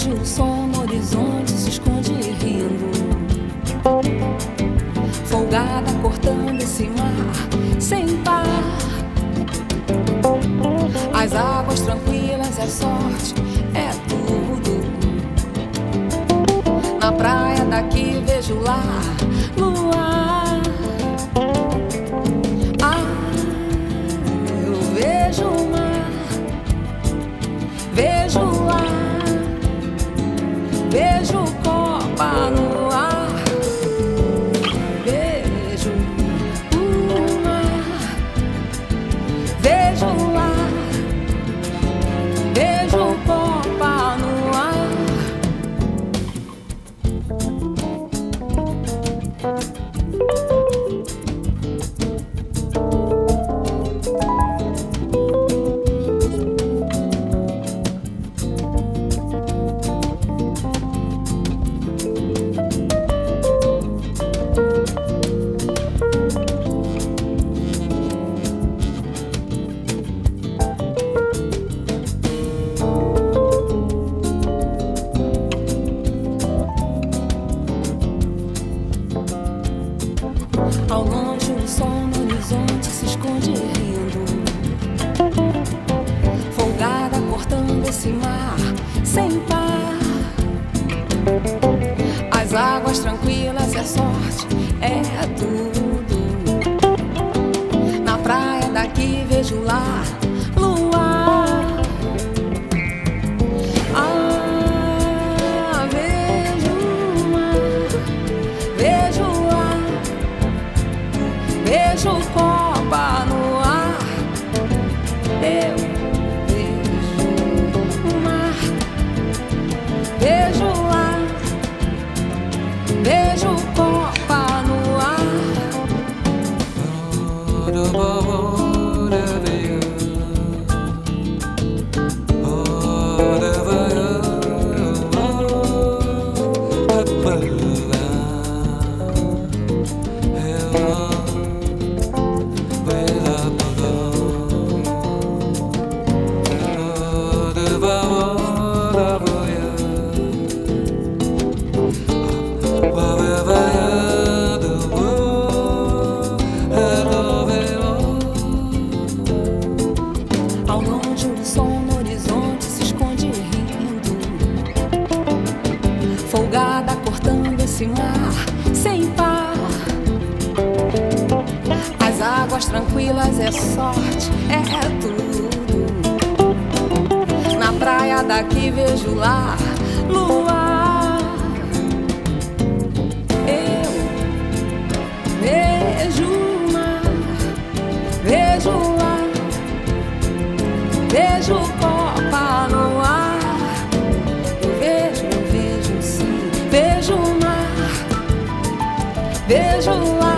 longe o som no horizonte se esconde rindo. Folgada cortando esse mar sem par. As águas tranquilas, a sorte é tudo. Na praia daqui vejo lá. luz. Ao longe o sol no horizonte se esconde rindo. Folgada cortando esse mar sem par. As águas tranquilas é sorte, é tudo. Na praia daqui vejo lá vejo tranquilas é sorte, é tudo Na praia daqui vejo lá luar Eu vejo o mar, vejo lá Vejo copa no ar. Eu vejo, vejo sim. Vejo o mar. Vejo lá.